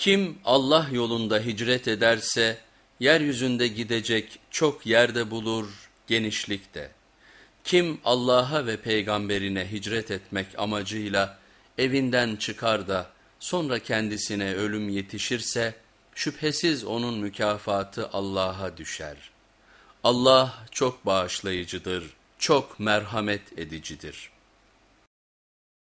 Kim Allah yolunda hicret ederse, yeryüzünde gidecek çok yerde bulur, genişlikte. Kim Allah'a ve peygamberine hicret etmek amacıyla evinden çıkar da sonra kendisine ölüm yetişirse, şüphesiz onun mükafatı Allah'a düşer. Allah çok bağışlayıcıdır, çok merhamet edicidir.''